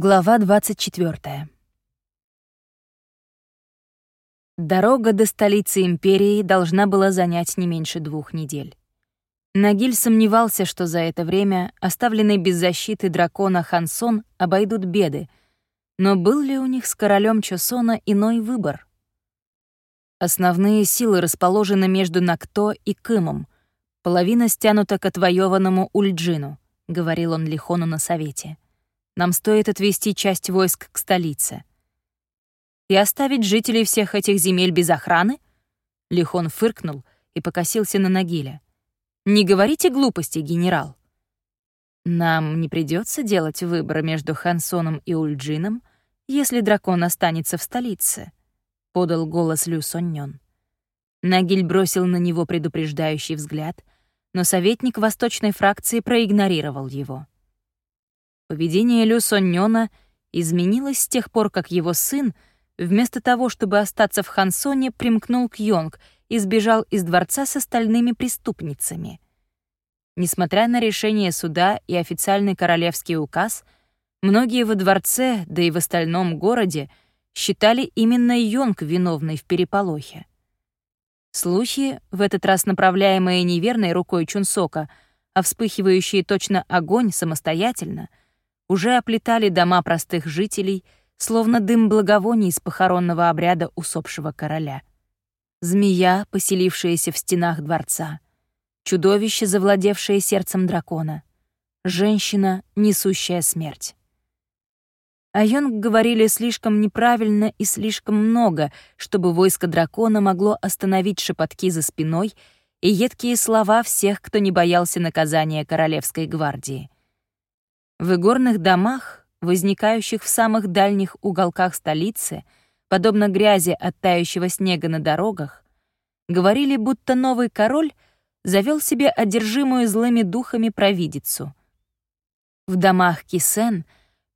Глава 24. Дорога до столицы империи должна была занять не меньше двух недель. Нагиль сомневался, что за это время оставленный без защиты дракона Хансон обойдут беды, но был ли у них с королем Чосона иной выбор? Основные силы расположены между Накто и Кымом, половина стянута к отвоеванному Ульджину, — говорил он Лихону на совете. — нам стоит отвести часть войск к столице. И оставить жителей всех этих земель без охраны? Лихон фыркнул и покосился на Нагиля. Не говорите глупости, генерал. Нам не придется делать выбор между Хансоном и Ульджином, если дракон останется в столице, подал голос Лю Соннён. Нагиль бросил на него предупреждающий взгляд, но советник восточной фракции проигнорировал его. Поведение Лю Соннёна изменилось с тех пор, как его сын, вместо того, чтобы остаться в Хансоне, примкнул к Йонг и сбежал из дворца с остальными преступницами. Несмотря на решение суда и официальный королевский указ, многие во дворце, да и в остальном городе, считали именно Йонг виновной в переполохе. Слухи, в этот раз направляемые неверной рукой Чунсока, а вспыхивающие точно огонь самостоятельно — уже оплетали дома простых жителей, словно дым благовоний из похоронного обряда усопшего короля. Змея, поселившаяся в стенах дворца, чудовище, завладевшее сердцем дракона, женщина, несущая смерть. О Йонг говорили слишком неправильно и слишком много, чтобы войско дракона могло остановить шепотки за спиной и едкие слова всех, кто не боялся наказания Королевской гвардии — в игорных домах, возникающих в самых дальних уголках столицы, подобно грязи от тающего снега на дорогах, говорили, будто новый король завел себе одержимую злыми духами провидицу. В домах Кисен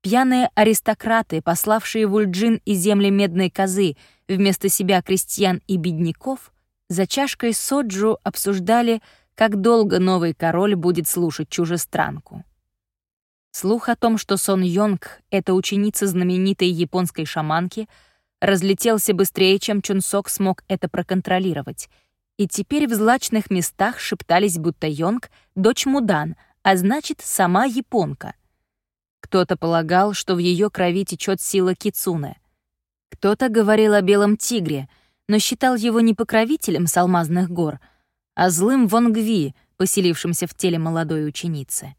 пьяные аристократы, пославшие в Ульджин и земли Медной Козы вместо себя крестьян и бедняков, за чашкой соджу обсуждали, как долго новый король будет слушать чужестранку. Слух о том, что Сон Йонг — это ученица знаменитой японской шаманки, разлетелся быстрее, чем Чунсок смог это проконтролировать. И теперь в злачных местах шептались, будто Йонг — дочь Мудан, а значит, сама японка. Кто-то полагал, что в ее крови течет сила Кицуне. Кто-то говорил о белом тигре, но считал его не покровителем с алмазных гор, а злым Вонгви, поселившимся в теле молодой ученицы.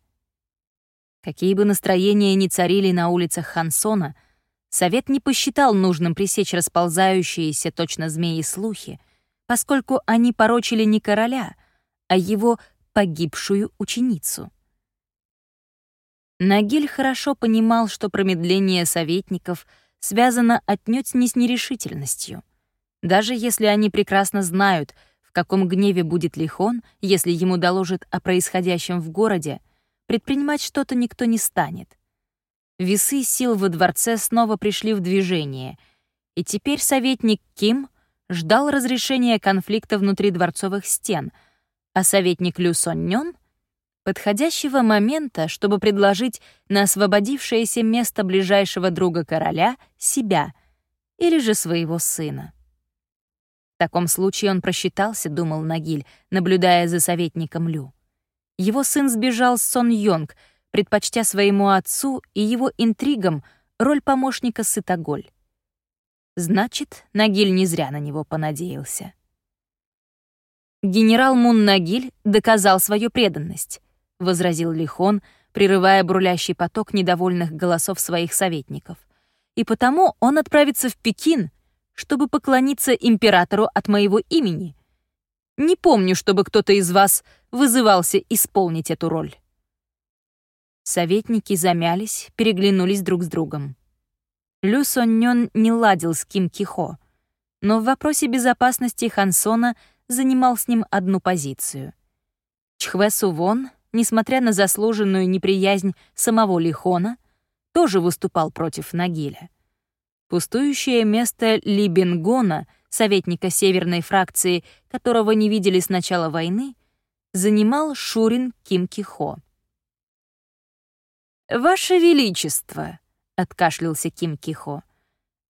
Какие бы настроения ни царили на улицах Хансона, Совет не посчитал нужным пресечь расползающиеся точно змеи слухи, поскольку они порочили не короля, а его погибшую ученицу. Нагиль хорошо понимал, что промедление советников связано отнюдь не с нерешительностью. Даже если они прекрасно знают, в каком гневе будет Лихон, если ему доложат о происходящем в городе, предпринимать что-то никто не станет. Весы сил во дворце снова пришли в движение, и теперь советник Ким ждал разрешения конфликта внутри дворцовых стен, а советник Лю Соннён — подходящего момента, чтобы предложить на освободившееся место ближайшего друга короля себя или же своего сына. В таком случае он просчитался, думал Нагиль, наблюдая за советником Лю. Его сын сбежал с Сон Йонг, предпочтя своему отцу и его интригам роль помощника Сытоголь. Значит, Нагиль не зря на него понадеялся. «Генерал Мун Нагиль доказал свою преданность», — возразил Лихон, прерывая брулящий поток недовольных голосов своих советников. «И потому он отправится в Пекин, чтобы поклониться императору от моего имени. Не помню, чтобы кто-то из вас вызывался исполнить эту роль. Советники замялись, переглянулись друг с другом. Лю Соннён не ладил с Ким Кихо, но в вопросе безопасности Хансона занимал с ним одну позицию. Чхве Сувон, несмотря на заслуженную неприязнь самого Лихона, тоже выступал против Нагиля. Пустующее место Ли Бенгона, советника северной фракции, которого не видели с начала войны, занимал Шурин Ким Кихо. «Ваше Величество», —— откашлялся Ким Кихо.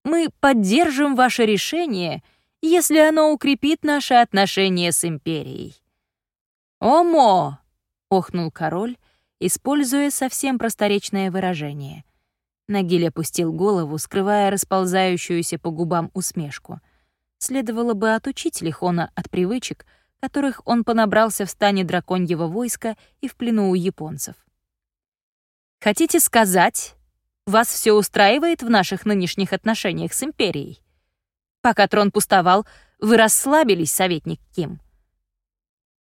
«Мы поддержим ваше решение, если оно укрепит наши отношения с Империей». «Омо!» — охнул король, используя совсем просторечное выражение. Нагиль опустил голову, скрывая расползающуюся по губам усмешку. Следовало бы отучить Лихона от привычек, которых он понабрался в стане драконьего войска и в плену у японцев. «Хотите сказать, вас все устраивает в наших нынешних отношениях с Империей? Пока трон пустовал, вы расслабились, советник Ким.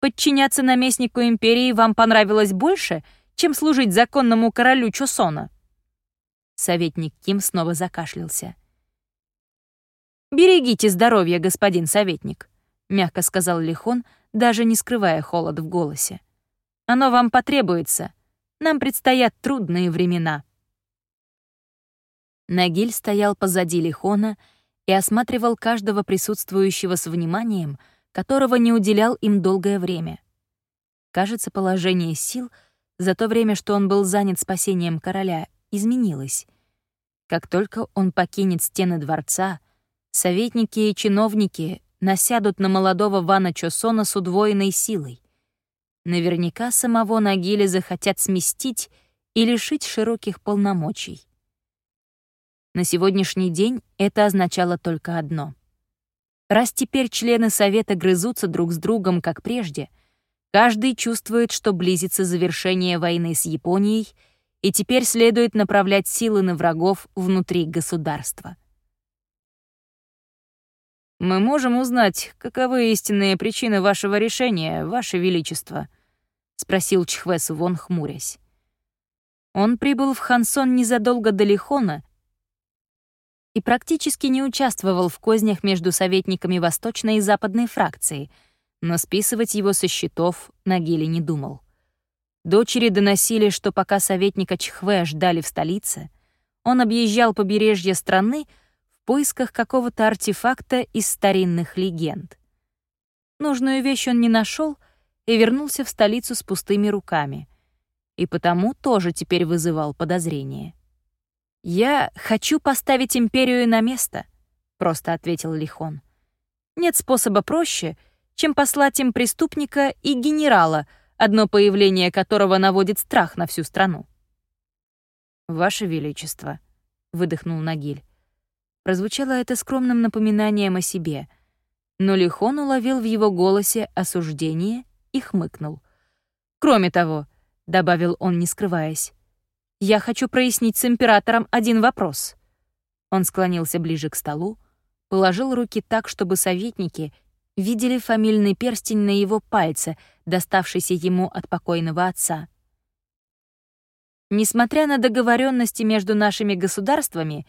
Подчиняться наместнику Империи вам понравилось больше, чем служить законному королю Чосона?» Советник Ким снова закашлялся. «Берегите здоровье, господин советник», — мягко сказал Лихон, даже не скрывая холод в голосе. «Оно вам потребуется. Нам предстоят трудные времена». Нагиль стоял позади Лихона и осматривал каждого присутствующего с вниманием, которого не уделял им долгое время. Кажется, положение сил за то время, что он был занят спасением короля, изменилось. Как только он покинет стены дворца, советники и чиновники насядут на молодого Вана Чосона с удвоенной силой. Наверняка самого Нагиля захотят сместить и лишить широких полномочий. На сегодняшний день это означало только одно. Раз теперь члены Совета грызутся друг с другом, как прежде, каждый чувствует, что близится завершение войны с Японией — и теперь следует направлять силы на врагов внутри государства. «Мы можем узнать, каковы истинные причины вашего решения, ваше величество?» — спросил Чхвесу Вон, хмурясь. Он прибыл в Хансон незадолго до Лихона и практически не участвовал в кознях между советниками Восточной и Западной фракции, но списывать его со счетов Нагили не думал. Дочери доносили, что пока советника Чхве ждали в столице, он объезжал побережье страны в поисках какого-то артефакта из старинных легенд. Нужную вещь он не нашел и вернулся в столицу с пустыми руками, и потому тоже теперь вызывал подозрения. «Я хочу поставить империю на место», — просто ответил Лихон. «Нет способа проще, чем послать им преступника и генерала — одно появление которого наводит страх на всю страну. «Ваше Величество», — выдохнул Нагиль. Прозвучало это скромным напоминанием о себе, но Лихон уловил в его голосе осуждение и хмыкнул. «Кроме того», — добавил он, не скрываясь, «я хочу прояснить с императором один вопрос». Он склонился ближе к столу, положил руки так, чтобы советники видели фамильный перстень на его пальце, доставшийся ему от покойного отца. Несмотря на договоренности между нашими государствами,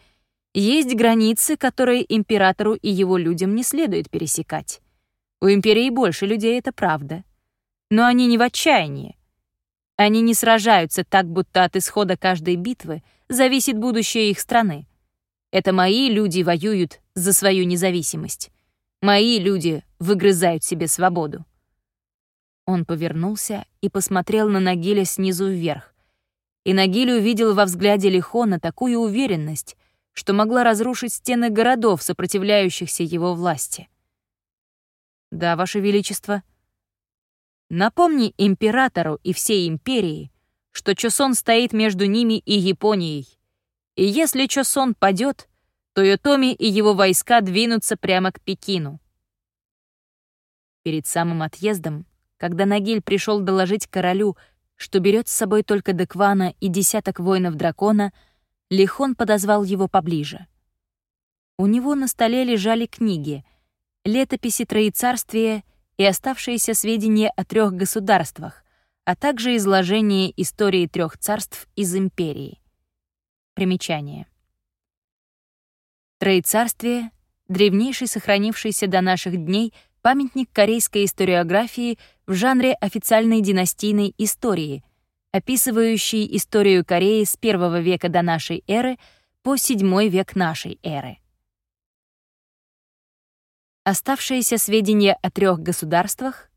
есть границы, которые императору и его людям не следует пересекать. У империи больше людей, это правда. Но они не в отчаянии. Они не сражаются так, будто от исхода каждой битвы зависит будущее их страны. Это мои люди воюют за свою независимость. Мои люди выгрызают себе свободу. Он повернулся и посмотрел на Нагиля снизу вверх. И Нагиль увидел во взгляде Лихона такую уверенность, что могла разрушить стены городов, сопротивляющихся его власти. «Да, Ваше Величество», Напомни императору и всей империи, что Чосон стоит между ними и Японией. И если Чосон падет, то Йотоми и его войска двинутся прямо к Пекину. Перед самым отъездом, когда Нагиль пришел доложить королю, что берет с собой только Деквана и десяток воинов дракона, Лихон подозвал его поближе. У него на столе лежали книги, летописи Троецарствия и оставшиеся сведения о трех государствах, а также изложение истории трех царств из империи. Примечание. Троецарствие — древнейший сохранившийся до наших дней памятник корейской историографии в жанре официальной династийной истории, описывающий историю Кореи с первого века до нашей эры по седьмой век нашей эры. Оставшиеся сведения о трех государствах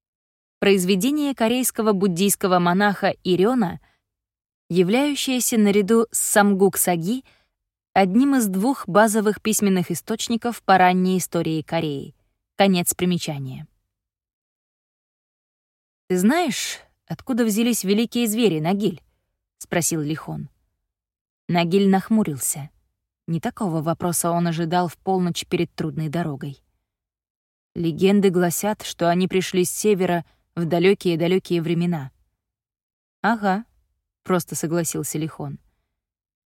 — произведение корейского буддийского монаха Ирёна — являющаяся наряду с Самгук-Саги одним из двух базовых письменных источников по ранней истории Кореи. Конец примечания. «Ты знаешь, откуда взялись великие звери, Нагиль?» — спросил Лихон. Нагиль нахмурился. Не такого вопроса он ожидал в полночь перед трудной дорогой. Легенды гласят, что они пришли с севера в далекие-далекие времена. «Ага», — просто согласился Лихон.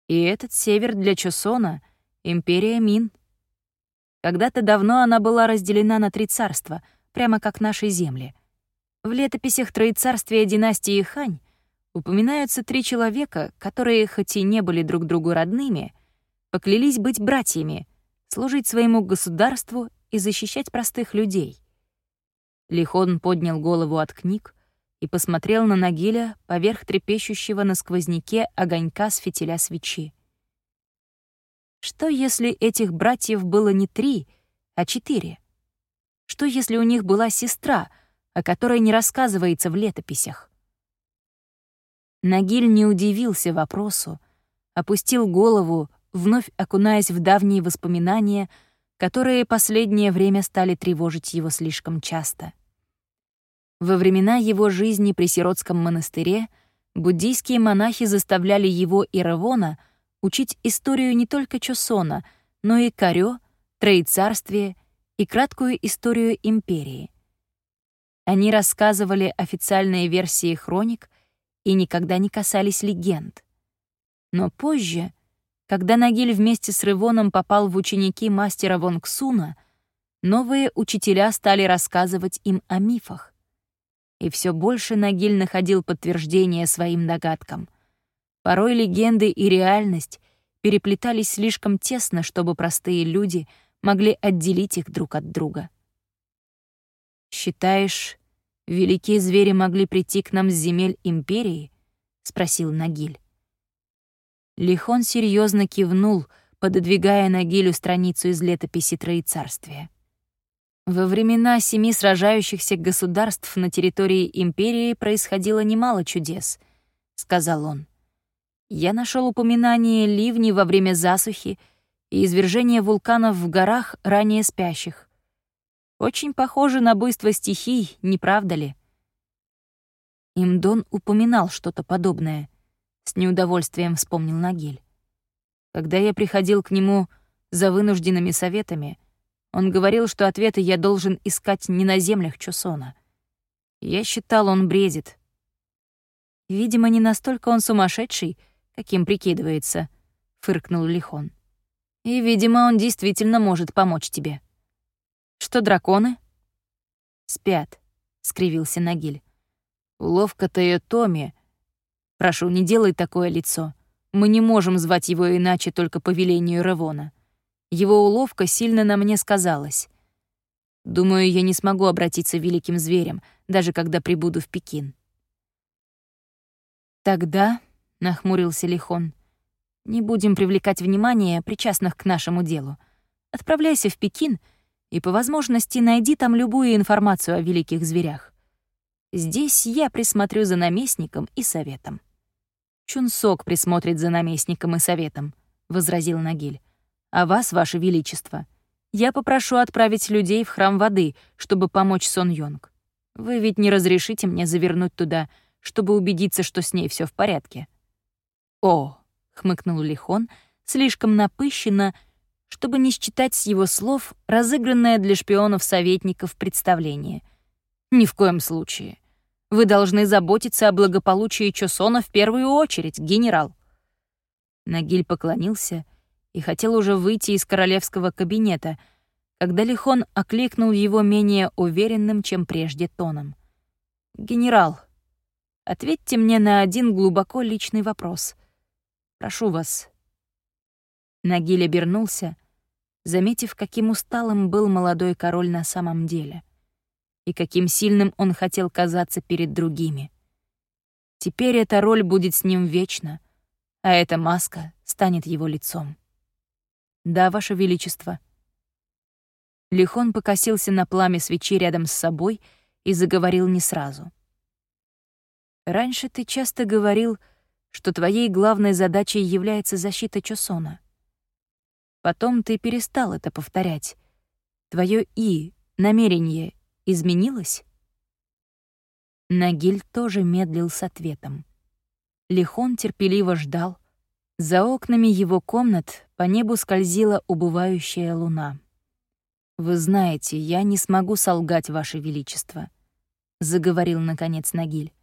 «И этот север для Чосона — империя Мин. Когда-то давно она была разделена на три царства, прямо как наши земли. В летописях Троецарствия династии Хань упоминаются три человека, которые, хоть и не были друг другу родными, поклялись быть братьями, служить своему государству и защищать простых людей. Лихон поднял голову от книг и посмотрел на Нагиля поверх трепещущего на сквозняке огонька с фитиля свечи. Что, если этих братьев было не три, а четыре? Что, если у них была сестра, о которой не рассказывается в летописях? Нагиль не удивился вопросу, опустил голову, вновь окунаясь в давние воспоминания, которые последнее время стали тревожить его слишком часто. Во времена его жизни при сиротском монастыре буддийские монахи заставляли его и Равона учить историю не только Чосона, но и Карё, Троецарствие и краткую историю империи. Они рассказывали официальные версии хроник — и никогда не касались легенд. Но позже, когда Нагиль вместе с Рывоном попал в ученики мастера Вонгсуна, новые учителя стали рассказывать им о мифах. И все больше Нагиль находил подтверждение своим догадкам. Порой легенды и реальность переплетались слишком тесно, чтобы простые люди могли отделить их друг от друга. «Считаешь, великие звери могли прийти к нам с земель Империи?» — спросил Нагиль. Лихон серьезно кивнул, пододвигая Нагилю страницу из летописи Троецарствия. Во времена семи сражающихся государств на территории Империи происходило немало чудес, — сказал он. Я нашел упоминание ливней во время засухи и извержения вулканов в горах, ранее спящих. Очень похоже на буйство стихий, не правда ли? Имдон упоминал что-то подобное. С неудовольствием вспомнил Нагиль. Когда я приходил к нему за вынужденными советами, он говорил, что ответы я должен искать не на землях Чусона. Я считал, он бредит. Видимо, не настолько он сумасшедший, каким прикидывается, — фыркнул Лихон. И, видимо, он действительно может помочь тебе. Что драконы? Спят, скривился Нагиль. Уловка-то ее Томи. Прошу, не делай такое лицо. Мы не можем звать его иначе только по велению Ревона. Его уловка сильно на мне сказалась. Думаю, я не смогу обратиться великим зверем, даже когда прибуду в Пекин. Тогда, — нахмурился Лихон, — не будем привлекать внимание причастных к нашему делу. Отправляйся в Пекин — и по возможности найди там любую информацию о великих зверях. Здесь я присмотрю за наместником и советом. Чунсок присмотрит за наместником и советом, — возразил Нагиль. А вас, ваше величество, я попрошу отправить людей в храм воды, чтобы помочь Сон Йонг. Вы ведь не разрешите мне завернуть туда, чтобы убедиться, что с ней все в порядке. О, — хмыкнул Лихон, слишком напыщенно, чтобы не считать с его слов разыгранное для шпионов-советников представление. Ни в коем случае. Вы должны заботиться о благополучии Чосона в первую очередь, генерал. Нагиль поклонился и хотел уже выйти из королевского кабинета, когда Лихон окликнул его менее уверенным, чем прежде тоном. «Генерал, ответьте мне на один глубоко личный вопрос. Прошу вас, Нагиль обернулся, заметив, каким усталым был молодой король на самом деле и каким сильным он хотел казаться перед другими. Теперь эта роль будет с ним вечно, а эта маска станет его лицом. «Да, Ваше Величество». Лихон покосился на пламя свечи рядом с собой и заговорил не сразу. «Раньше ты часто говорил, что твоей главной задачей является защита Чосона. Потом ты перестал это повторять. Твое «и», намерение, изменилось? Нагиль тоже медлил с ответом. Лихон терпеливо ждал. За окнами его комнат по небу скользила убывающая луна. «Вы знаете, я не смогу солгать, Ваше Величество», — заговорил, наконец, Нагиль.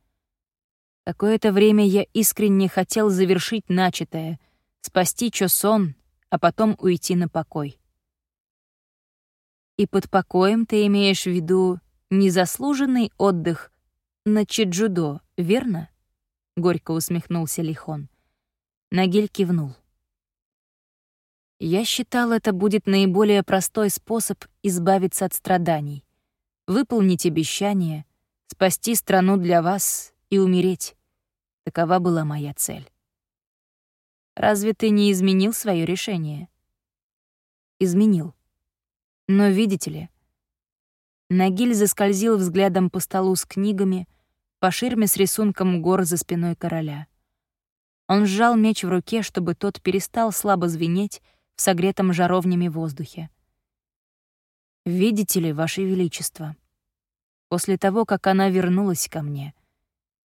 Какое-то время я искренне хотел завершить начатое, спасти Чосон, а потом уйти на покой. И под покоем ты имеешь в виду незаслуженный отдых на Чеджудо, верно? Горько усмехнулся Лихон. Нагиль кивнул. Я считал, это будет наиболее простой способ избавиться от страданий. Выполнить обещание, спасти страну для вас и умереть. Такова была моя цель. Разве ты не изменил свое решение? Изменил. Но видите ли, Нагиль заскользил взглядом по столу с книгами, по ширме с рисунком гор за спиной короля. Он сжал меч в руке, чтобы тот перестал слабо звенеть в согретом жаровнями воздухе. «Видите ли, Ваше Величество, после того, как она вернулась ко мне,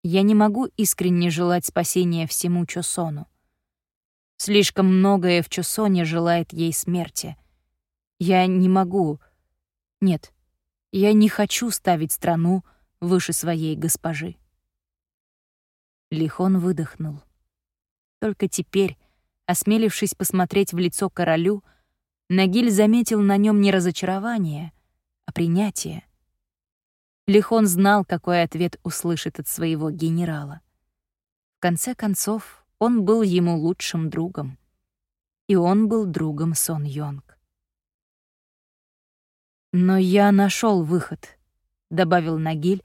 я не могу искренне желать спасения всему Чосону. Слишком многое в Чосоне желает ей смерти. Я не могу... Нет, я не хочу ставить страну выше своей госпожи. Лихон выдохнул. Только теперь, осмелившись посмотреть в лицо королю, Нагиль заметил на нем не разочарование, а принятие — Лихон знал, какой ответ услышит от своего генерала. В конце концов, он был ему лучшим другом. И он был другом Сон Йонг. «Но я нашел выход», — добавил Нагиль,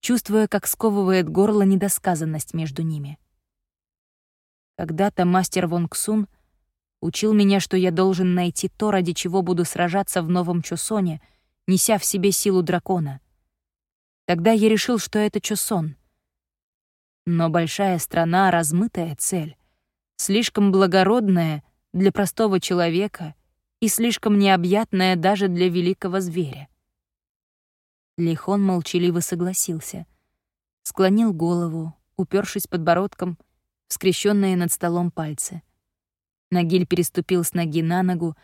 чувствуя, как сковывает горло недосказанность между ними. Когда-то мастер Вонг Сун учил меня, что я должен найти то, ради чего буду сражаться в Новом Чусоне, неся в себе силу дракона — Тогда я решил, что это Чосон. Но большая страна — размытая цель, слишком благородная для простого человека и слишком необъятная даже для великого зверя. Лихон молчаливо согласился, склонил голову, упершись подбородком в скрещенные над столом пальцы. Нагиль переступил с ноги на ногу,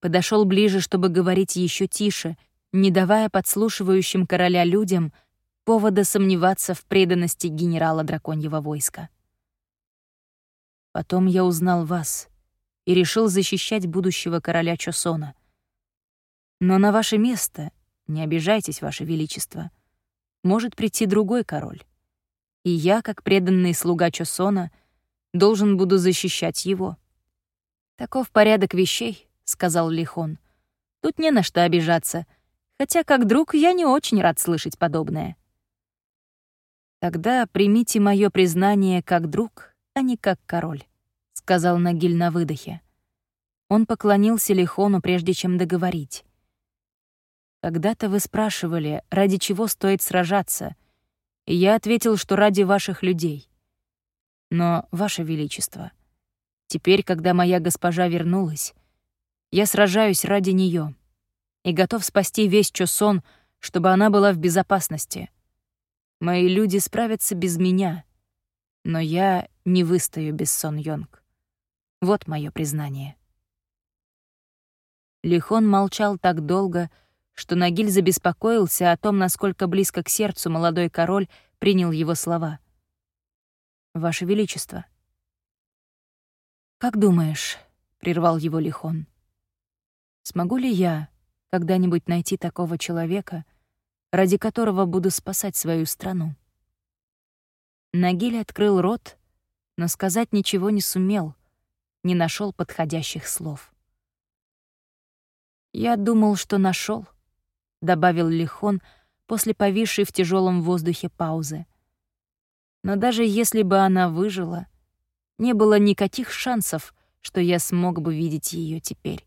подошел ближе, чтобы говорить еще тише, не давая подслушивающим короля людям — повода сомневаться в преданности генерала драконьего войска. Потом я узнал вас и решил защищать будущего короля Чосона. Но на ваше место, не обижайтесь, ваше величество, может прийти другой король. И я, как преданный слуга Чосона, должен буду защищать его. «Таков порядок вещей», — сказал Лихон. «Тут не на что обижаться, хотя как друг я не очень рад слышать подобное». «Тогда примите мое признание как друг, а не как король», — сказал Нагиль на выдохе. Он поклонился Лихону, прежде чем договорить. «Когда-то вы спрашивали, ради чего стоит сражаться, и я ответил, что ради ваших людей. Но, Ваше Величество, теперь, когда моя госпожа вернулась, я сражаюсь ради нее и готов спасти весь Чосон, чтобы она была в безопасности. Мои люди справятся без меня, но я не выстою без Сон Йонг. Вот мое признание. Лихон молчал так долго, что Нагиль забеспокоился о том, насколько близко к сердцу молодой король принял его слова. «Ваше Величество». «Как думаешь?» — прервал его Лихон. «Смогу ли я когда-нибудь найти такого человека, — ради которого буду спасать свою страну. Нагиль открыл рот, но сказать ничего не сумел, не нашел подходящих слов. «Я думал, что нашел, добавил Лихон после повисшей в тяжелом воздухе паузы. «Но даже если бы она выжила, не было никаких шансов, что я смог бы видеть ее теперь».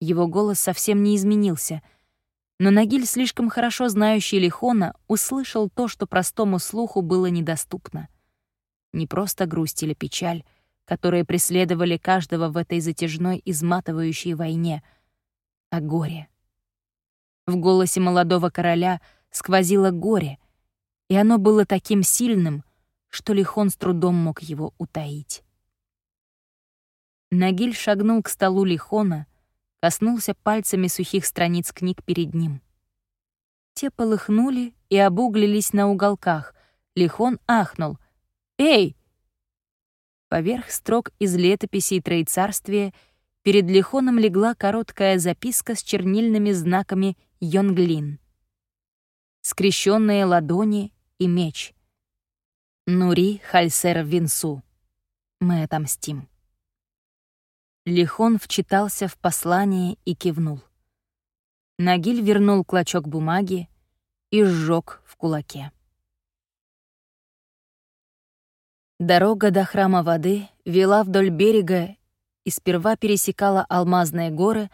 Его голос совсем не изменился — но Нагиль, слишком хорошо знающий Лихона, услышал то, что простому слуху было недоступно. Не просто грусть или печаль, которые преследовали каждого в этой затяжной, изматывающей войне, а горе. В голосе молодого короля сквозило горе, и оно было таким сильным, что Лихон с трудом мог его утаить. Нагиль шагнул к столу Лихона, коснулся пальцами сухих страниц книг перед ним. Те полыхнули и обуглились на уголках. Лихон ахнул. «Эй!» Поверх строк из летописей Троецарствия перед Лихоном легла короткая записка с чернильными знаками Йонглин. Скрещенные ладони и меч. Нури Хальсер Винсу. Мы отомстим. Лихон вчитался в послание и кивнул. Нагиль вернул клочок бумаги и сжег в кулаке. Дорога до храма воды вела вдоль берега и сперва пересекала алмазные горы,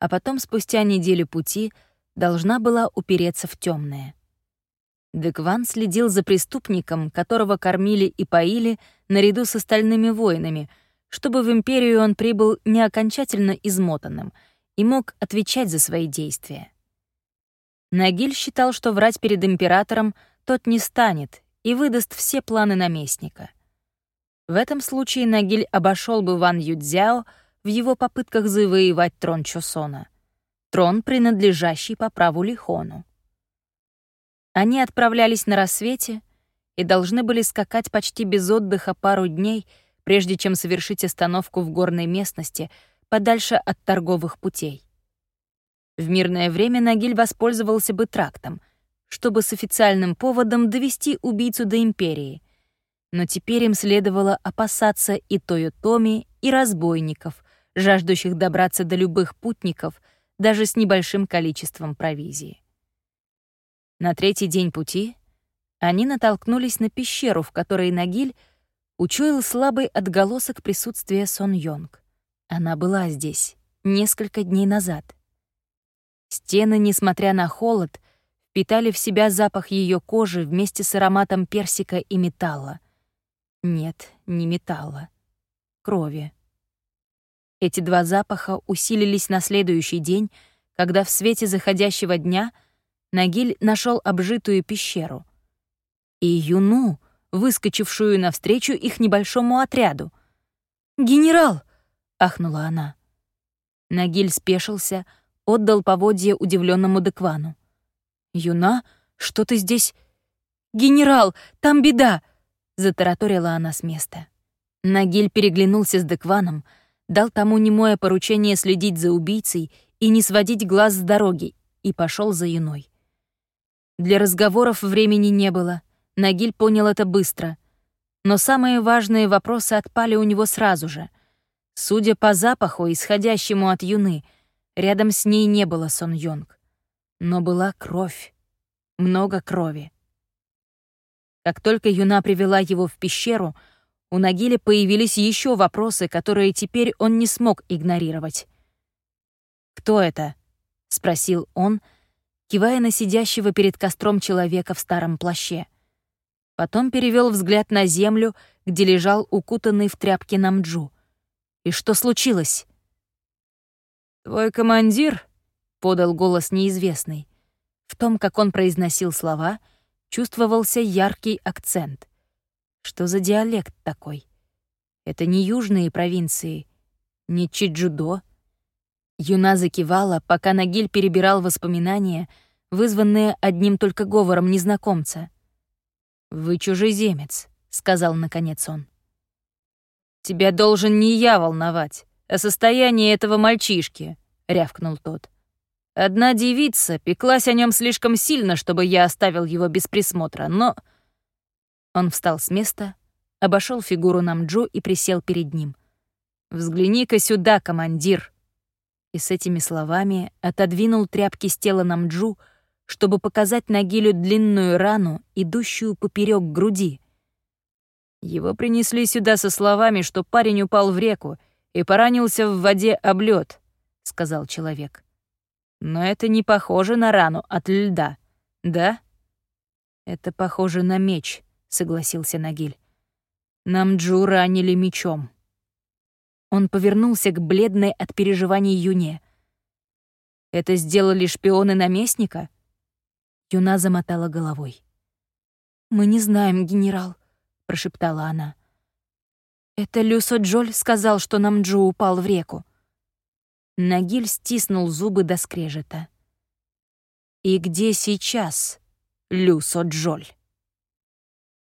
а потом спустя неделю пути должна была упереться в темное. Декван следил за преступником, которого кормили и поили наряду с остальными воинами — чтобы в империю он прибыл не окончательно измотанным и мог отвечать за свои действия. Нагиль считал, что врать перед императором тот не станет и выдаст все планы наместника. В этом случае Нагиль обошел бы Ван Юдзяо в его попытках завоевать трон Чосона, трон, принадлежащий по праву Лихону. Они отправлялись на рассвете и должны были скакать почти без отдыха пару дней — прежде чем совершить остановку в горной местности, подальше от торговых путей. В мирное время Нагиль воспользовался бы трактом, чтобы с официальным поводом довести убийцу до Империи. Но теперь им следовало опасаться и Тойотоми, и разбойников, жаждущих добраться до любых путников, даже с небольшим количеством провизии. На третий день пути они натолкнулись на пещеру, в которой Нагиль учуял слабый отголосок присутствия Сон Йонг. Она была здесь несколько дней назад. Стены, несмотря на холод, впитали в себя запах ее кожи вместе с ароматом персика и металла. Нет, не металла. Крови. Эти два запаха усилились на следующий день, когда в свете заходящего дня Нагиль нашел обжитую пещеру. И Юну — выскочившую навстречу их небольшому отряду. «Генерал!» — ахнула она. Нагиль спешился, отдал поводье удивленному Деквану. «Юна, что ты здесь?» «Генерал, там беда!» — затараторила она с места. Нагиль переглянулся с Декваном, дал тому немое поручение следить за убийцей и не сводить глаз с дороги, и пошел за Юной. Для разговоров времени не было — Нагиль понял это быстро. Но самые важные вопросы отпали у него сразу же. Судя по запаху, исходящему от Юны, рядом с ней не было Сон Йонг. Но была кровь. Много крови. Как только Юна привела его в пещеру, у Нагиля появились еще вопросы, которые теперь он не смог игнорировать. «Кто это?» — спросил он, кивая на сидящего перед костром человека в старом плаще — Потом перевел взгляд на землю, где лежал укутанный в тряпки Намджу. «И что случилось?» «Твой командир?» — подал голос неизвестный. В том, как он произносил слова, чувствовался яркий акцент. Что за диалект такой? Это не южные провинции, не Чиджудо. Юна закивала, пока Нагиль перебирал воспоминания, вызванные одним только говором незнакомца — «Вы чужеземец», — сказал наконец он. «Тебя должен не я волновать, а состояние этого мальчишки», — рявкнул тот. «Одна девица пеклась о нем слишком сильно, чтобы я оставил его без присмотра, но...» Он встал с места, обошел фигуру Намджу и присел перед ним. «Взгляни-ка сюда, командир!» И с этими словами отодвинул тряпки с тела Намджу, чтобы показать Нагилю длинную рану, идущую поперек груди. Его принесли сюда со словами, что парень упал в реку и поранился в воде об лед, сказал человек. Но это не похоже на рану от льда, да? Это похоже на меч, согласился Нагиль. Намджу ранили мечом. Он повернулся к бледной от переживаний Юне. «Это сделали шпионы наместника?» Юна замотала головой. «Мы не знаем, генерал», — прошептала она. «Это Люсо Джоль сказал, что Намджу упал в реку». Нагиль стиснул зубы до скрежета. «И где сейчас Люсо Джоль?»